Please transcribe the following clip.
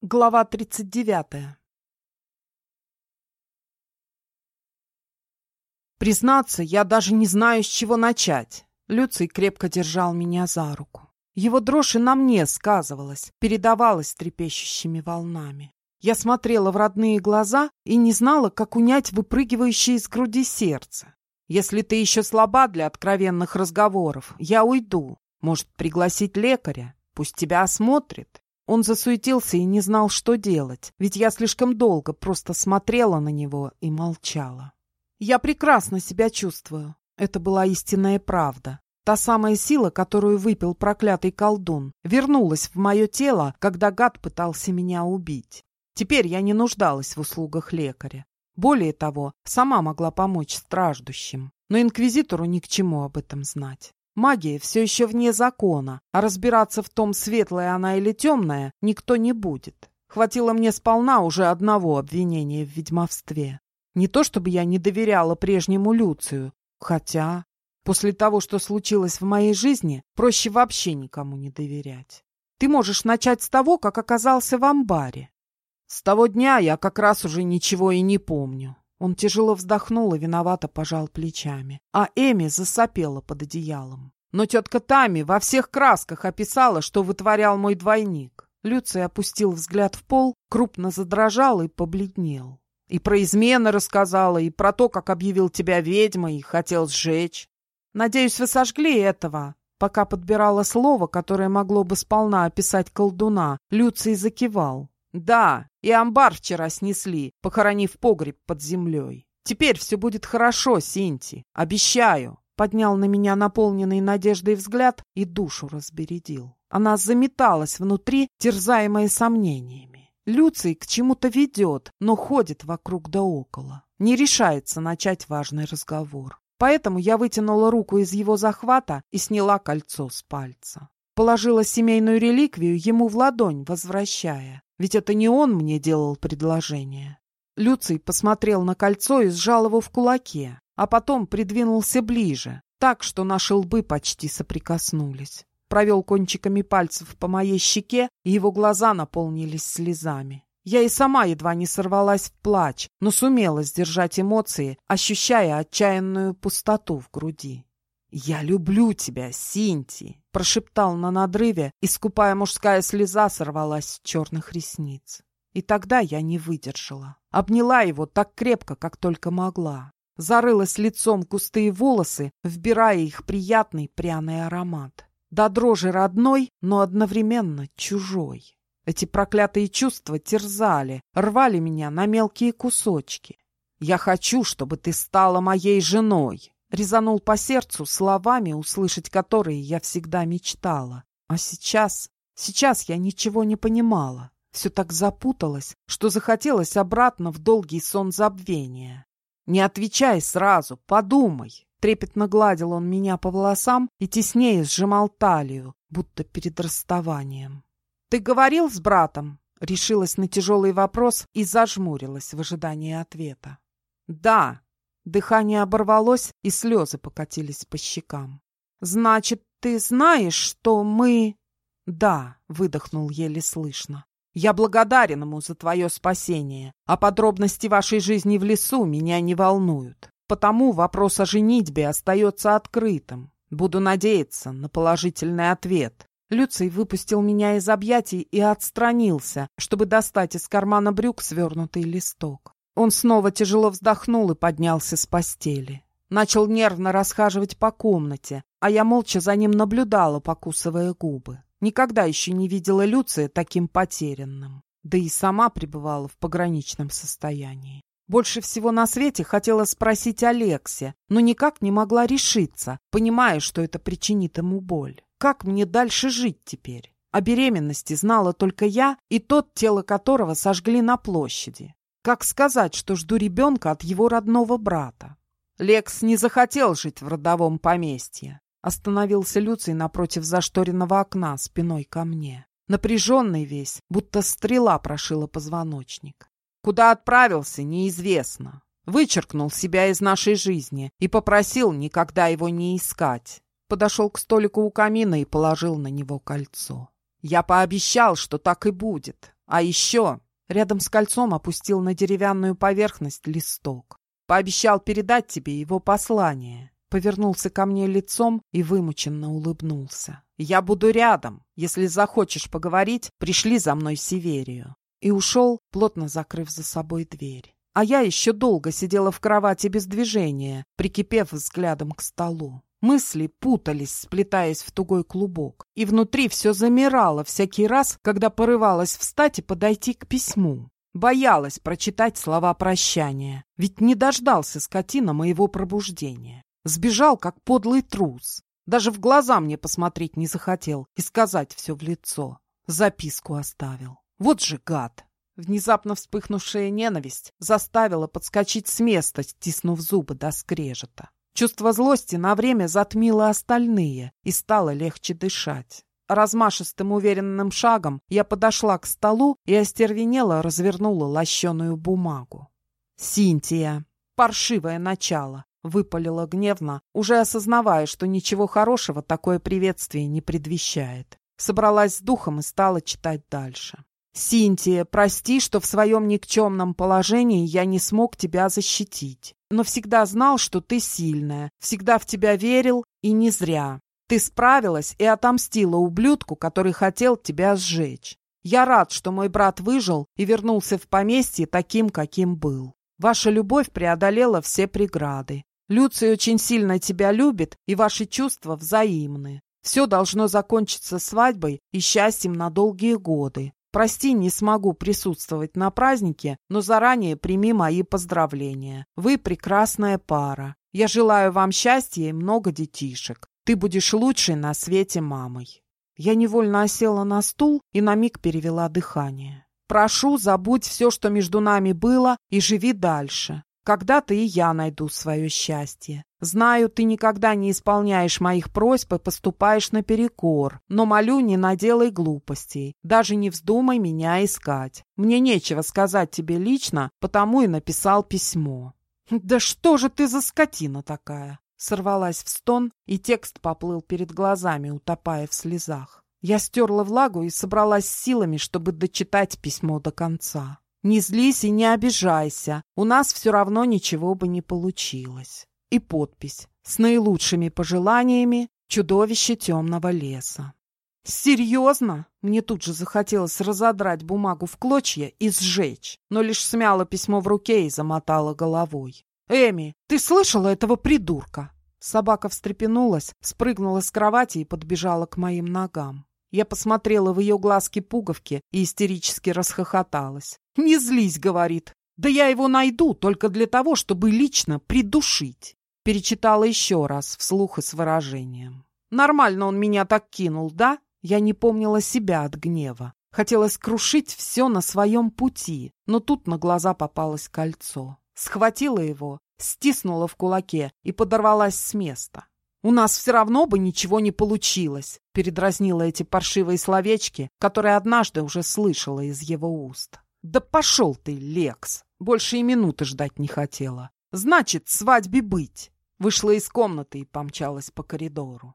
Глава 39 Признаться, я даже не знаю, с чего начать. Люций крепко держал меня за руку. Его дрожь и на мне сказывалась, передавалась трепещущими волнами. Я смотрела в родные глаза и не знала, как унять выпрыгивающее из груди сердце. Если ты еще слаба для откровенных разговоров, я уйду. Может, пригласить лекаря? Пусть тебя осмотрит. Он засуетился и не знал, что делать, ведь я слишком долго просто смотрела на него и молчала. Я прекрасно себя чувствую. Это была истинная правда. Та самая сила, которую выпил проклятый колдун, вернулась в мое тело, когда гад пытался меня убить. Теперь я не нуждалась в услугах лекаря. Более того, сама могла помочь страждущим. Но инквизитору ни к чему об этом знать. Магия все еще вне закона, а разбираться в том, светлая она или темная, никто не будет. Хватило мне сполна уже одного обвинения в ведьмовстве. Не то чтобы я не доверяла прежнему Люцию, хотя после того, что случилось в моей жизни, проще вообще никому не доверять. Ты можешь начать с того, как оказался в амбаре. С того дня я как раз уже ничего и не помню. Он тяжело вздохнул и виновато пожал плечами. А Эми засопела под одеялом. Но тетка Тами во всех красках описала, что вытворял мой двойник. Люций опустил взгляд в пол, крупно задрожал и побледнел. И про измены рассказала, и про то, как объявил тебя ведьмой и хотел сжечь. Надеюсь, вы сожгли этого. Пока подбирала слово, которое могло бы сполна описать колдуна, Люций закивал. Да, и амбар вчера снесли, похоронив погреб под землей. Теперь все будет хорошо, Синти, обещаю. Поднял на меня наполненный надеждой взгляд и душу разбередил. Она заметалась внутри, терзаемая сомнениями. Люций к чему-то ведет, но ходит вокруг да около. Не решается начать важный разговор. Поэтому я вытянула руку из его захвата и сняла кольцо с пальца. Положила семейную реликвию ему в ладонь, возвращая. Ведь это не он мне делал предложение. Люций посмотрел на кольцо и сжал его в кулаке, а потом придвинулся ближе, так, что наши лбы почти соприкоснулись. Провел кончиками пальцев по моей щеке, и его глаза наполнились слезами. Я и сама едва не сорвалась в плач, но сумела сдержать эмоции, ощущая отчаянную пустоту в груди. «Я люблю тебя, Синти!» — прошептал на надрыве, и скупая мужская слеза сорвалась с черных ресниц. И тогда я не выдержала. Обняла его так крепко, как только могла. Зарылась лицом густые волосы, вбирая их приятный пряный аромат. До дрожи родной, но одновременно чужой. Эти проклятые чувства терзали, рвали меня на мелкие кусочки. «Я хочу, чтобы ты стала моей женой!» Резанул по сердцу словами, услышать которые я всегда мечтала. А сейчас, сейчас я ничего не понимала. Все так запуталось, что захотелось обратно в долгий сон забвения. «Не отвечай сразу, подумай!» Трепетно гладил он меня по волосам и теснее сжимал талию, будто перед расставанием. «Ты говорил с братом?» Решилась на тяжелый вопрос и зажмурилась в ожидании ответа. «Да», Дыхание оборвалось, и слезы покатились по щекам. «Значит, ты знаешь, что мы...» «Да», — выдохнул еле слышно. «Я благодарен ему за твое спасение, а подробности вашей жизни в лесу меня не волнуют. Потому вопрос о женитьбе остается открытым. Буду надеяться на положительный ответ». Люций выпустил меня из объятий и отстранился, чтобы достать из кармана брюк свернутый листок. Он снова тяжело вздохнул и поднялся с постели. Начал нервно расхаживать по комнате, а я молча за ним наблюдала, покусывая губы. Никогда еще не видела Люция таким потерянным. Да и сама пребывала в пограничном состоянии. Больше всего на свете хотела спросить Алексе, но никак не могла решиться, понимая, что это причинит ему боль. Как мне дальше жить теперь? О беременности знала только я и тот, тело которого сожгли на площади. Как сказать, что жду ребенка от его родного брата? Лекс не захотел жить в родовом поместье. Остановился Люций напротив зашторенного окна, спиной ко мне. Напряженный весь, будто стрела прошила позвоночник. Куда отправился, неизвестно. Вычеркнул себя из нашей жизни и попросил никогда его не искать. Подошел к столику у камина и положил на него кольцо. Я пообещал, что так и будет. А еще рядом с кольцом опустил на деревянную поверхность листок. Пообещал передать тебе его послание. Повернулся ко мне лицом и вымученно улыбнулся. «Я буду рядом. Если захочешь поговорить, пришли за мной Северию». И ушел, плотно закрыв за собой дверь. А я еще долго сидела в кровати без движения, прикипев взглядом к столу. Мысли путались, сплетаясь в тугой клубок, и внутри все замирало всякий раз, когда порывалась встать и подойти к письму. Боялась прочитать слова прощания, ведь не дождался скотина моего пробуждения. Сбежал, как подлый трус. Даже в глаза мне посмотреть не захотел и сказать все в лицо. Записку оставил. Вот же гад! Внезапно вспыхнувшая ненависть заставила подскочить с места, стиснув зубы до скрежета. Чувство злости на время затмило остальные, и стало легче дышать. Размашистым уверенным шагом я подошла к столу и остервенело развернула лощеную бумагу. «Синтия! Паршивое начало!» — выпалила гневно, уже осознавая, что ничего хорошего такое приветствие не предвещает. Собралась с духом и стала читать дальше. «Синтия, прости, что в своем никчемном положении я не смог тебя защитить но всегда знал, что ты сильная, всегда в тебя верил, и не зря. Ты справилась и отомстила ублюдку, который хотел тебя сжечь. Я рад, что мой брат выжил и вернулся в поместье таким, каким был. Ваша любовь преодолела все преграды. Люций очень сильно тебя любит, и ваши чувства взаимны. Все должно закончиться свадьбой и счастьем на долгие годы. Прости, не смогу присутствовать на празднике, но заранее прими мои поздравления. Вы прекрасная пара. Я желаю вам счастья и много детишек. Ты будешь лучшей на свете мамой. Я невольно осела на стул и на миг перевела дыхание. Прошу, забудь все, что между нами было, и живи дальше. Когда-то и я найду свое счастье. Знаю, ты никогда не исполняешь моих просьб и поступаешь наперекор, но молю, не наделай глупостей. Даже не вздумай меня искать. Мне нечего сказать тебе лично, потому и написал письмо». «Да что же ты за скотина такая?» Сорвалась в стон, и текст поплыл перед глазами, утопая в слезах. Я стерла влагу и собралась силами, чтобы дочитать письмо до конца. Не злись и не обижайся, у нас все равно ничего бы не получилось. И подпись с наилучшими пожеланиями чудовище темного леса. «Серьезно?» Мне тут же захотелось разодрать бумагу в клочья и сжечь, но лишь смяла письмо в руке и замотала головой. «Эми, ты слышала этого придурка?» Собака встрепенулась, спрыгнула с кровати и подбежала к моим ногам. Я посмотрела в ее глазки-пуговки и истерически расхохоталась. «Не злись», — говорит. «Да я его найду только для того, чтобы лично придушить». Перечитала еще раз, вслух и с выражением. «Нормально он меня так кинул, да?» Я не помнила себя от гнева. Хотелось крушить все на своем пути, но тут на глаза попалось кольцо. Схватила его, стиснула в кулаке и подорвалась с места. «У нас все равно бы ничего не получилось», — передразнила эти паршивые словечки, которые однажды уже слышала из его уст. «Да пошел ты, Лекс!» Больше и минуты ждать не хотела. «Значит, свадьбе быть!» Вышла из комнаты и помчалась по коридору.